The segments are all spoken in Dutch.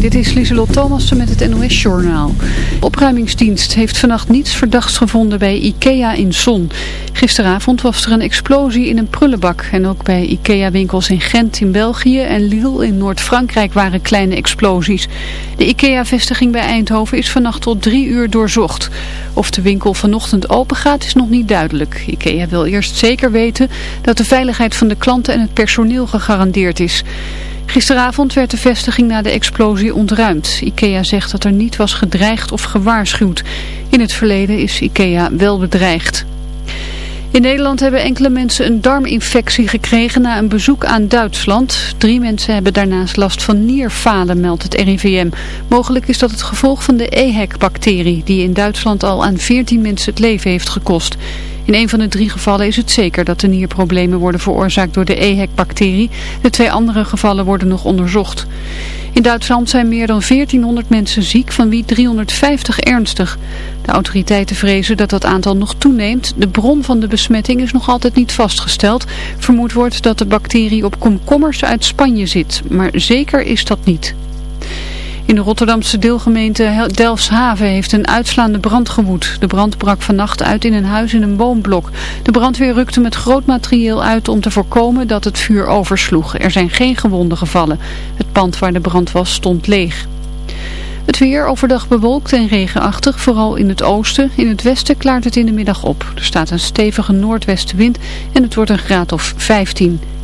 dit is Lieselot Thomassen met het NOS-journaal. Opruimingsdienst heeft vannacht niets verdachts gevonden bij IKEA in Zon. Gisteravond was er een explosie in een prullenbak. En ook bij IKEA-winkels in Gent in België en Lille in Noord-Frankrijk waren kleine explosies. De IKEA-vestiging bij Eindhoven is vannacht tot drie uur doorzocht. Of de winkel vanochtend open gaat is nog niet duidelijk. IKEA wil eerst zeker weten dat de veiligheid van de klanten en het personeel gegarandeerd is. Gisteravond werd de vestiging na de explosie ontruimd. IKEA zegt dat er niet was gedreigd of gewaarschuwd. In het verleden is IKEA wel bedreigd. In Nederland hebben enkele mensen een darminfectie gekregen na een bezoek aan Duitsland. Drie mensen hebben daarnaast last van nierfalen, meldt het RIVM. Mogelijk is dat het gevolg van de EHEC-bacterie, die in Duitsland al aan 14 mensen het leven heeft gekost. In een van de drie gevallen is het zeker dat de nierproblemen worden veroorzaakt door de EHEC-bacterie. De twee andere gevallen worden nog onderzocht. In Duitsland zijn meer dan 1400 mensen ziek, van wie 350 ernstig. De autoriteiten vrezen dat dat aantal nog toeneemt. De bron van de besmetting is nog altijd niet vastgesteld. Vermoed wordt dat de bacterie op komkommers uit Spanje zit, maar zeker is dat niet. In de Rotterdamse deelgemeente Delfshaven heeft een uitslaande brand gewoed. De brand brak vannacht uit in een huis in een woonblok. De brandweer rukte met groot materieel uit om te voorkomen dat het vuur oversloeg. Er zijn geen gewonden gevallen. Het pand waar de brand was stond leeg. Het weer overdag bewolkt en regenachtig, vooral in het oosten. In het westen klaart het in de middag op. Er staat een stevige noordwestenwind en het wordt een graad of 15.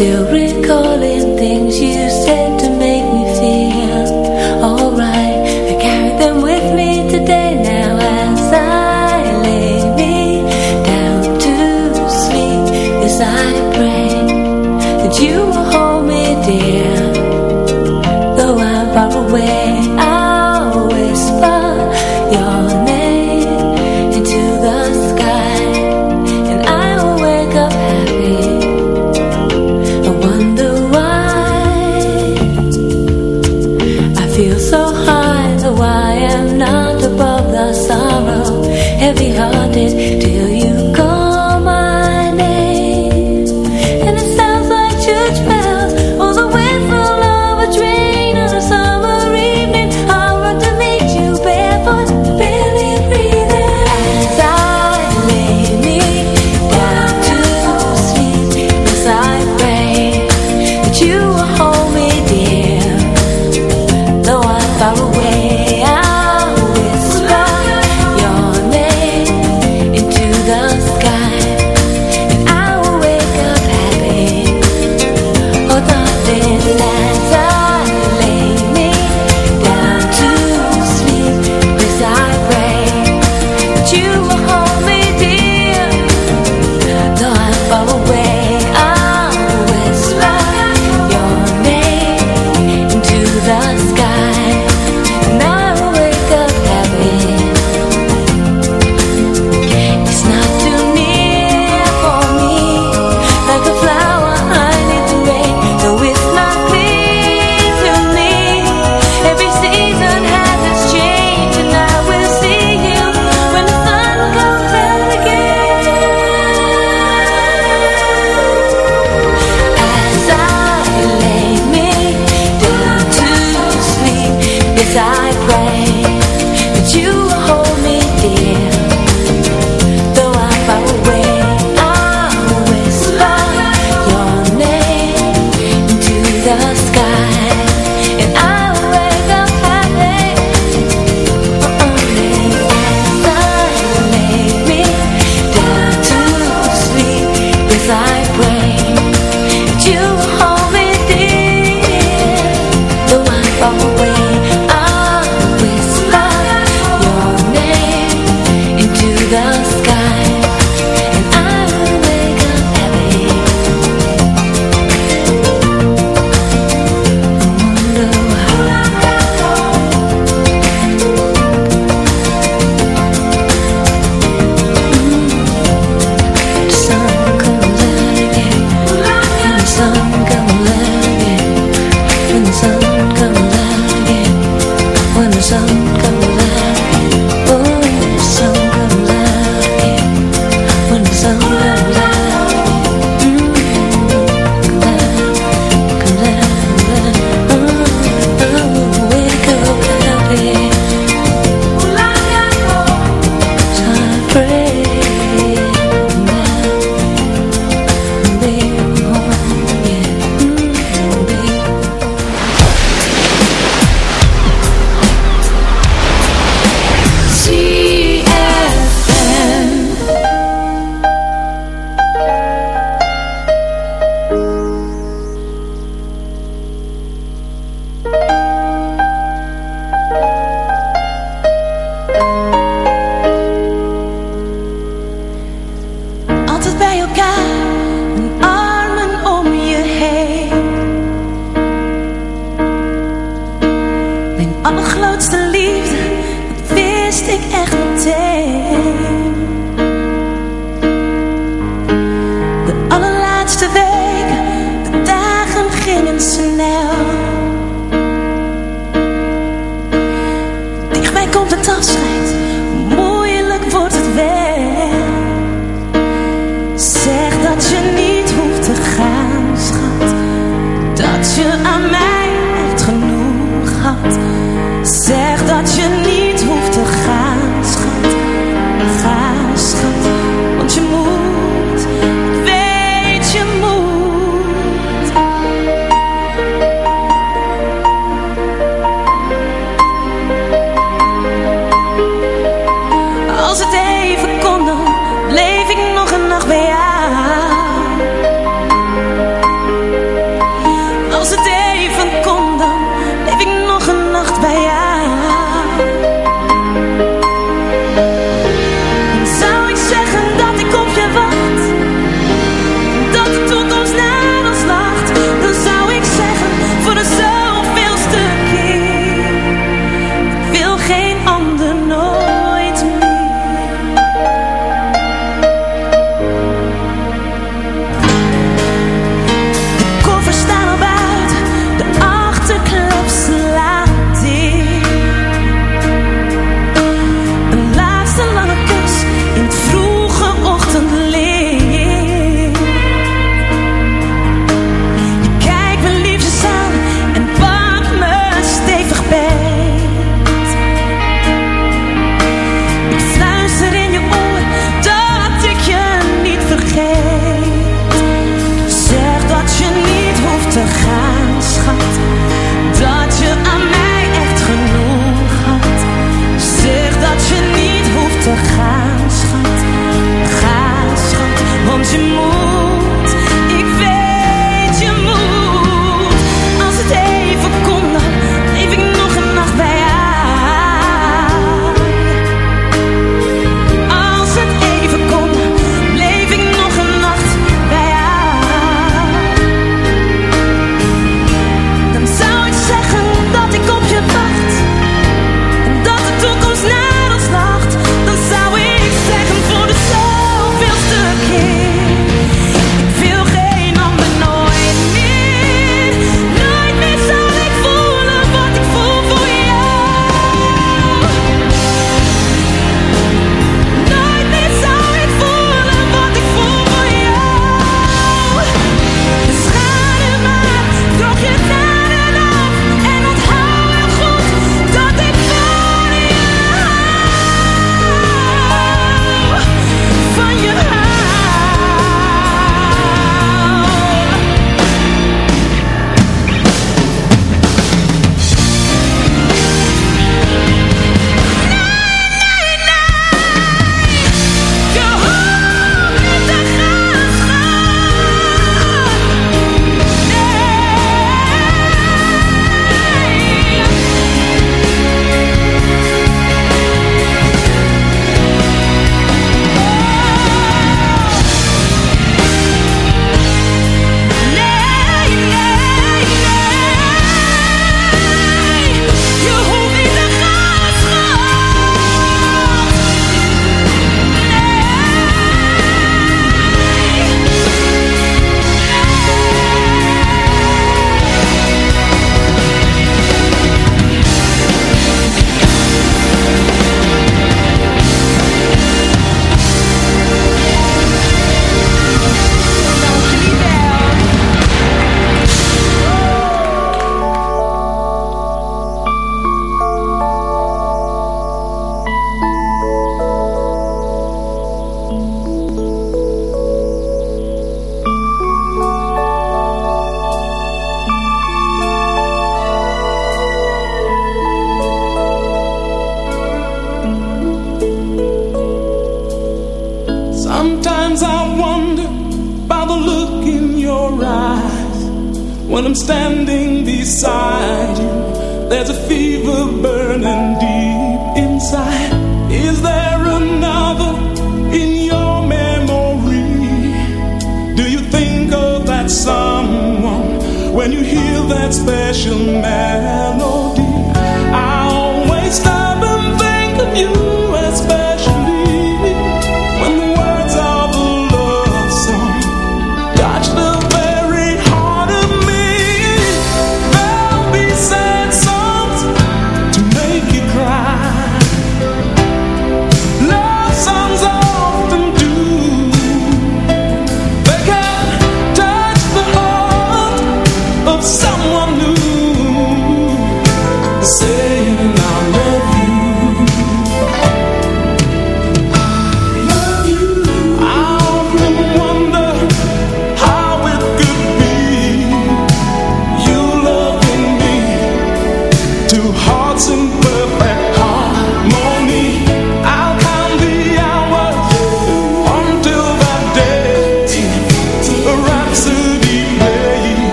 still recall. heavy hearted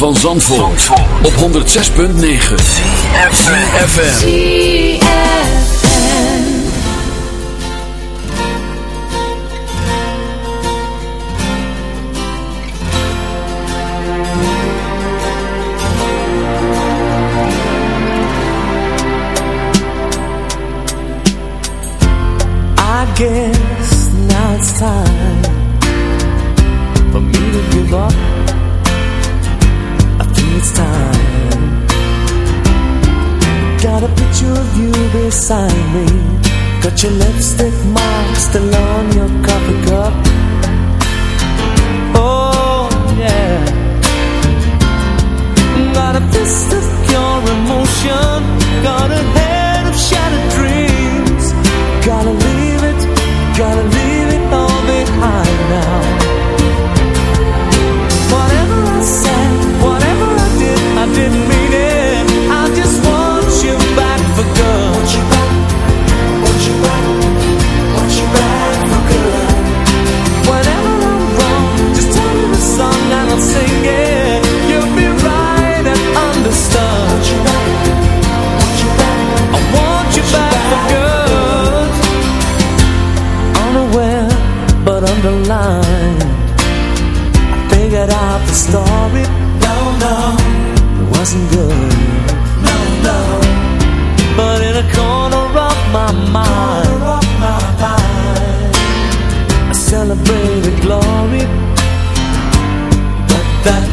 van Zandvoort, op 106.9 CFFM I guess beside me. Got your lipstick mark still on your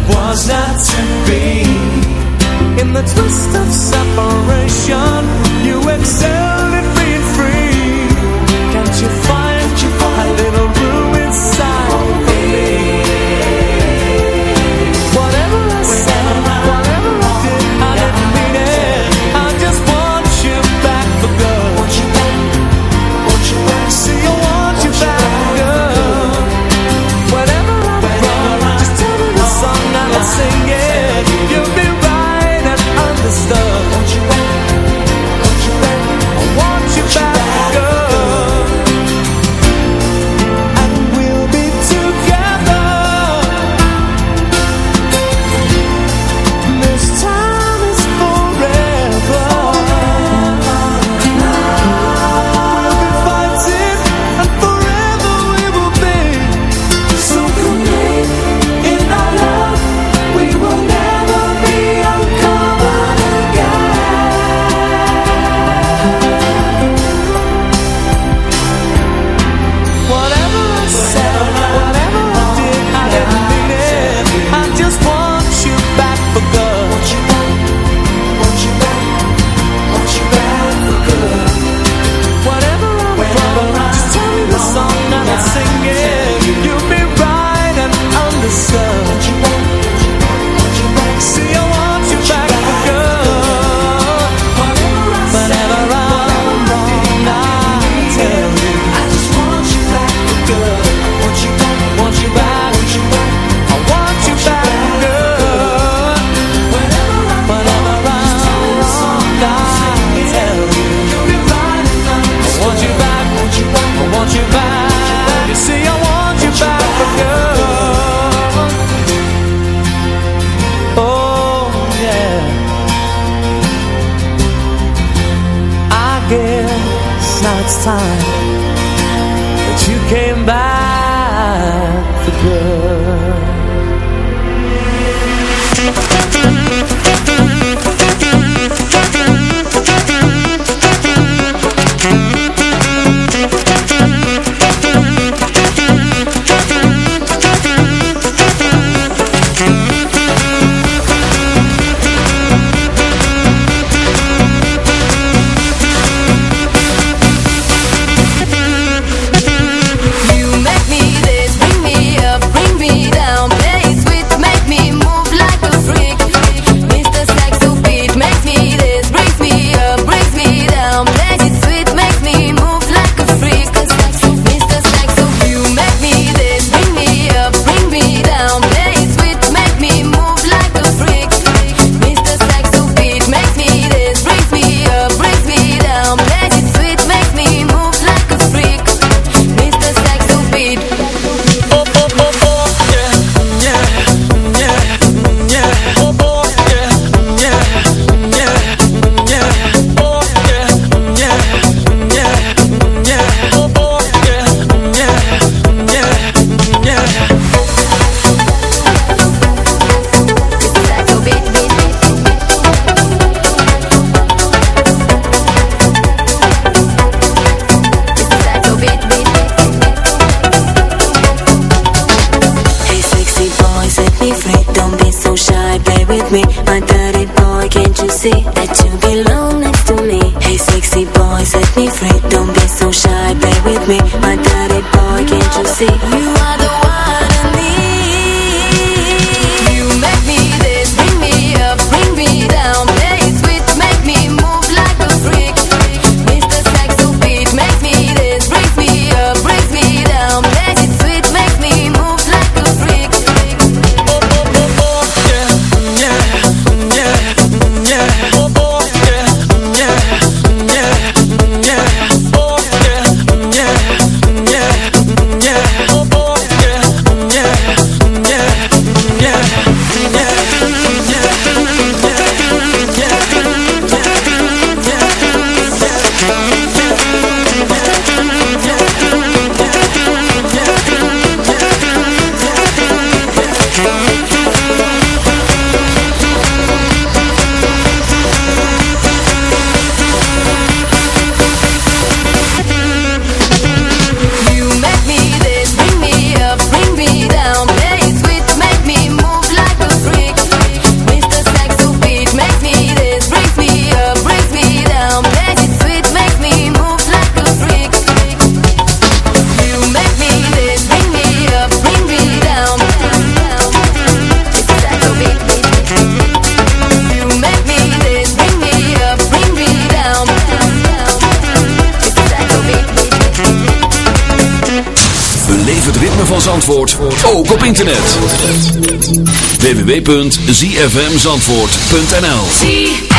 was not to be. In the twist of separation, you accept. good. www.zfmzandvoort.nl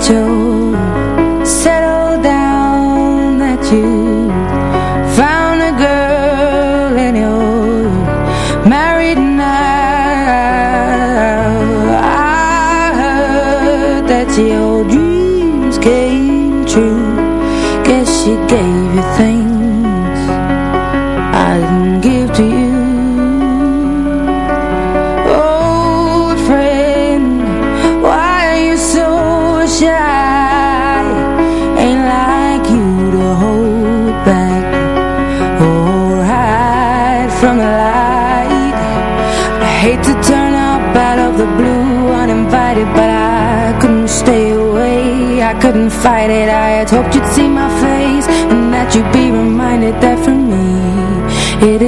就 hoped you'd see my face And that you'd be reminded that for me It is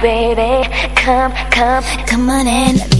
baby. Come, come, come on and